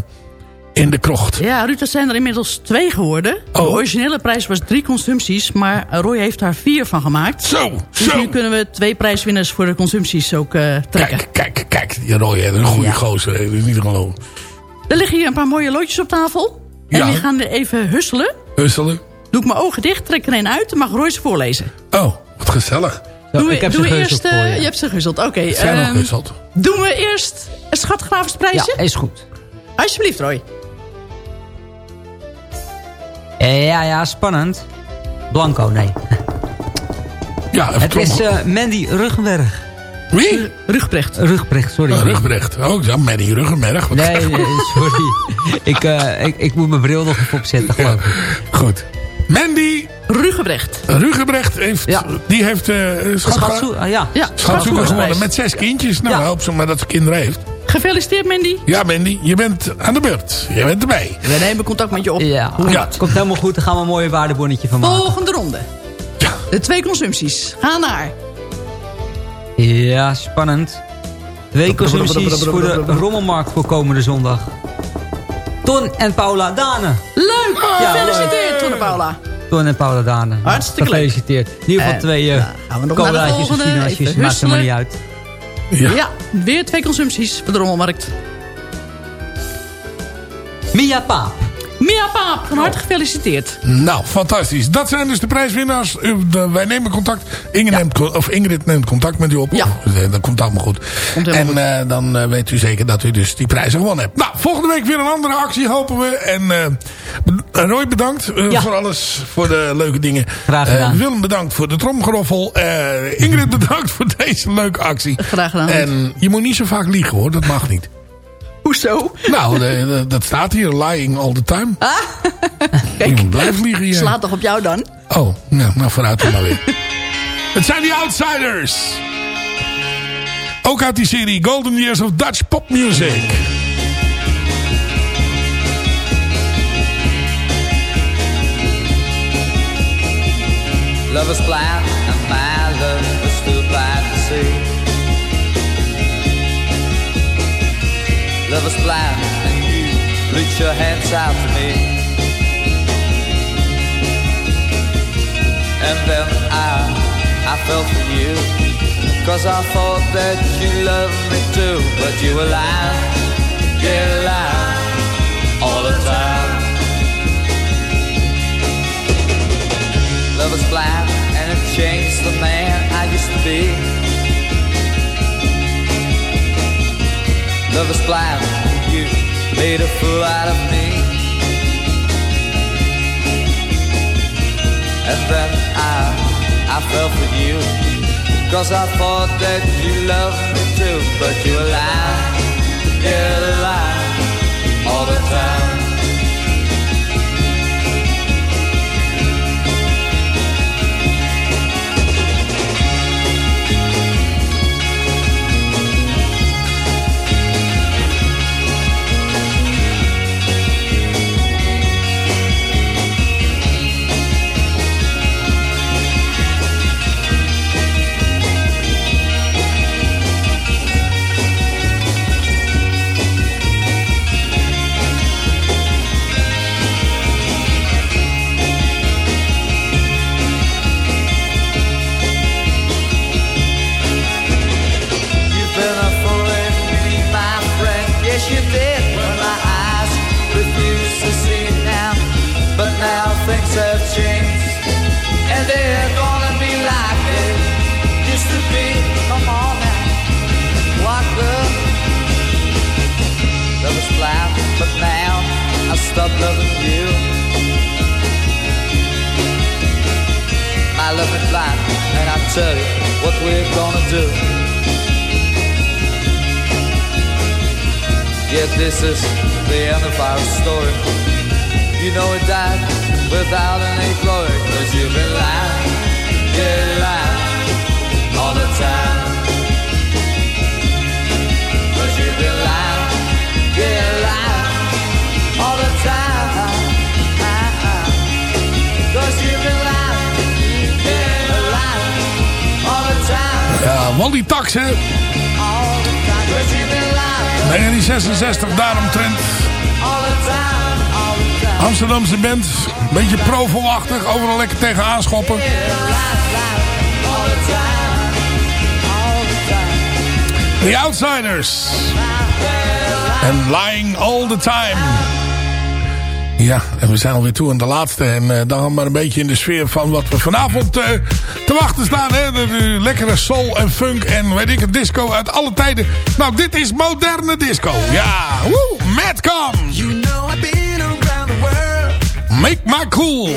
in de krocht. Ja, Ruud, zijn er inmiddels twee geworden. De Oh. originele prijs was drie consumpties, maar Roy heeft daar vier van gemaakt. Zo, Dus zo. nu kunnen we twee prijswinners voor de consumpties ook eh, trekken. Kijk, kijk, kijk. Die Roy, hè, een goede gozer. hè. Dat is niet te geloven. Er liggen hier een paar mooie loodjes op tafel. En Ja. die gaan er even husselen. Husselen. Doe ik mijn ogen dicht, trek er een uit en mag Roy ze voorlezen. Oh, wat gezellig. Doe, ik heb doe ze we eerst, eh, voor je. je hebt ze gehusseld, oké. Zijn nog ehm, gehusseld. Doen we eerst een schatgraversprijsje? Ja, is goed. Alsjeblieft, Roy. Eh, Ja, ja, spannend. Blanco, nee. Ja, even Het is eh, Mandy Ruggenberg. Wie? Rugbrecht. Rugbrecht, sorry. Oh, Rugbrecht. Oh, ja, Manny Ruggenberg. Nee, nee, sorry. ik, eh, ik, ik moet mijn bril nog even opzetten, geloof ik. Goed. Mandy Rugebrecht. Ruggenbrecht heeft, die heeft uh, Schatzoe- ah, ja. Ja, gewonnen met zes kindjes. Nou, help ze maar dat ze kinderen heeft. Gefeliciteerd, Mandy. Ja, Mandy, je bent aan de beurt. Je bent erbij. We nemen contact met je op. Ja, Ja. komt helemaal goed. Daar gaan we een mooie waardebonnetje van maken. Volgende ronde. De twee consumpties. Ga naar. Ja, spannend. Twee consumpties voor de rommelmarkt voor komende zondag. Ton en Paula Dane. Leuk! Ja, Gefeliciteerd, Ton en Paula. Ton en Paula Dane. Hartstikke leuk. Gefeliciteerd. In ieder geval twee uh, gaan we nog naar de colaatjes of. Even Maakt helemaal niet uit. Ja. weer twee consumpties voor de rommelmarkt. Mia Paap. Mia Paap, van harte gefeliciteerd. Nou, fantastisch. Dat zijn dus de prijswinnaars. Wij nemen contact. Ingrid, neemt, of Ingrid neemt contact met u op. Ja. Of, eh, dat komt allemaal goed. en eh, dan eh, weet u zeker dat u dus die prijzen gewonnen hebt. Nou, volgende week weer een andere actie hopen we. En be- Roy bedankt Ja. voor alles. Voor de leuke dingen. Graag gedaan. Willem bedankt voor de tromgeroffel. Ingrid bedankt voor deze leuke actie. Graag gedaan. En je moet niet zo vaak liegen hoor. Dat mag niet. Hoezo? Nou, de- de- dat staat hier. Lying all the time. Ah. Iemand blijft liegen hier. Slaat toch op jou dan? Oh, nou, nou vooruit dan maar weer. Het zijn die Outsiders. Ook uit die serie Golden Years of Dutch Pop Music. Love is Love is blind and you reach your hands out to me. And then I, I fell for you. Cause I thought that you loved me too. But you were lying, yeah, lying all the time. Love is blind and it changed the man I used to be. Love is blind, you made a fool out of me. And then I, I fell for you. Cause I thought that you loved me too. But you lying, yeah, lying all the time. All The Time. Ja, en we zijn alweer toe aan de laatste. En eh, dan gaan we maar een beetje in de sfeer van wat we vanavond eh, te wachten staan. Hè? De, de lekkere soul en funk en weet ik het, disco uit alle tijden. Nou, dit is moderne disco. Ja, woe, Madcom. You know I've been around the world. Make my cool.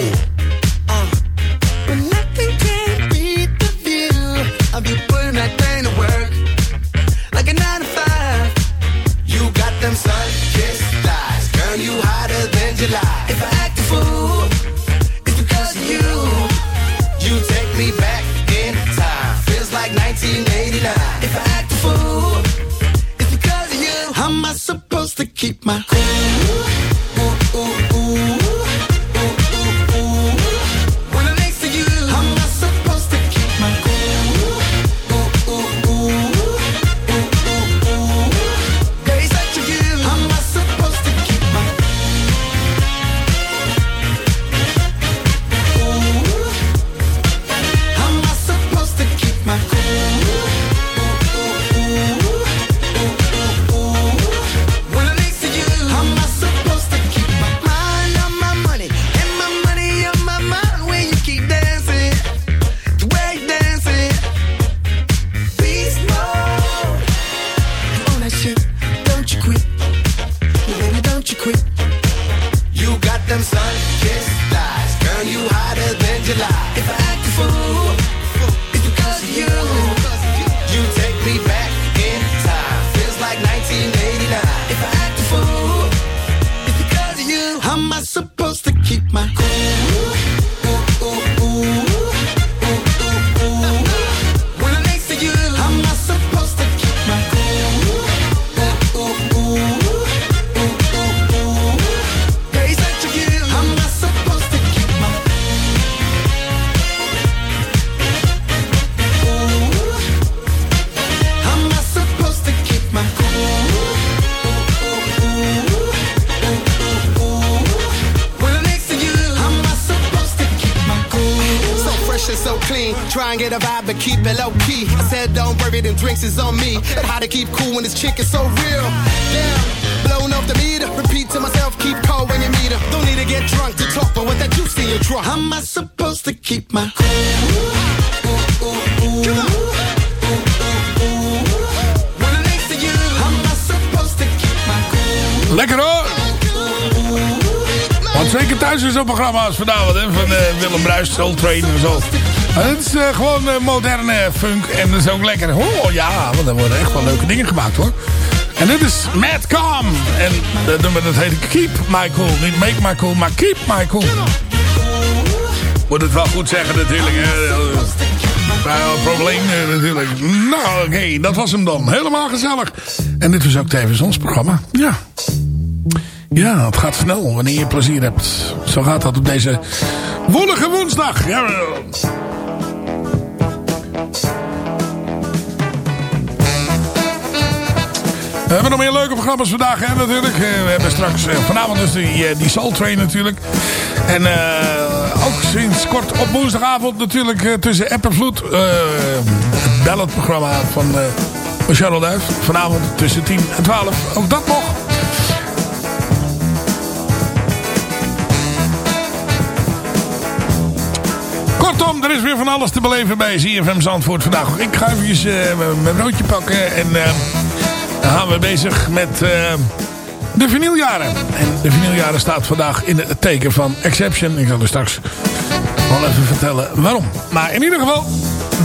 Them drinks is on me. But how to keep cool when this chick is so real. Damn, blown off the meter. Repeat to myself, keep cold when you meet her. Don't need to get drunk to talk, but what that juice in your trunk. How am I supposed to keep my my Lekker hoor. Want zeker thuis is zo'n programma's vanavond hè, van eh, Willem Bruis, Soul Train en zo. Het is eh, gewoon eh, moderne funk en dat is ook lekker. Oh ja, want er worden echt wel leuke dingen gemaakt hoor. En dit is Mad Calm. En dat dat heet Keep Cool. Niet Make Cool, maar Keep Cool. Moet het wel goed zeggen natuurlijk. Hè. Nou, probleem eh, natuurlijk. Nou, oké, dat was hem dan. Helemaal gezellig. En dit was ook tevens ons programma. Ja. Ja, het gaat snel wanneer je plezier hebt. Zo gaat dat op deze wollige woensdag. Jawel. We hebben nog meer leuke programma's vandaag, hè, natuurlijk. Eh, We hebben straks eh, vanavond dus die, eh, die Soul Train natuurlijk. En ook sinds kort op woensdagavond natuurlijk tussen app het balletprogramma van van Charles Duif. Vanavond tussen 10 en 12. Ook dat nog. Kortom, er is weer van alles te beleven bij ZFM Zandvoort vandaag. Ik ga even mijn broodje pakken en gaan we bezig met eh, de vinyljaren. En de vinyljaren staat vandaag in het teken van Exception. Ik zal er straks wel even vertellen waarom. Maar in ieder geval,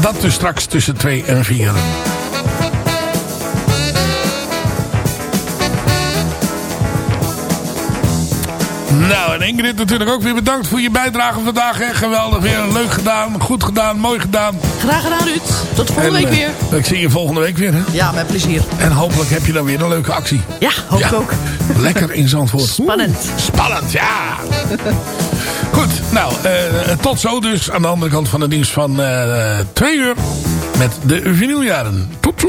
dat dus straks tussen 2 en 4. Nou, en Ingrid natuurlijk ook weer bedankt voor je bijdrage vandaag. Hè. Geweldig weer. Leuk gedaan, goed gedaan, mooi gedaan. Graag gedaan, Ruud. Tot volgende En, week weer. eh, ik zie je volgende week weer. Hè? Ja, met plezier. En hopelijk heb je dan weer een leuke actie. Ja, hoop ik ook. Lekker in Zandvoort. Spannend. Spannend, ja. Goed, nou, eh, tot zo dus aan de andere kant van het nieuws van eh twee uur. Met de vinyljaren. Tot zo.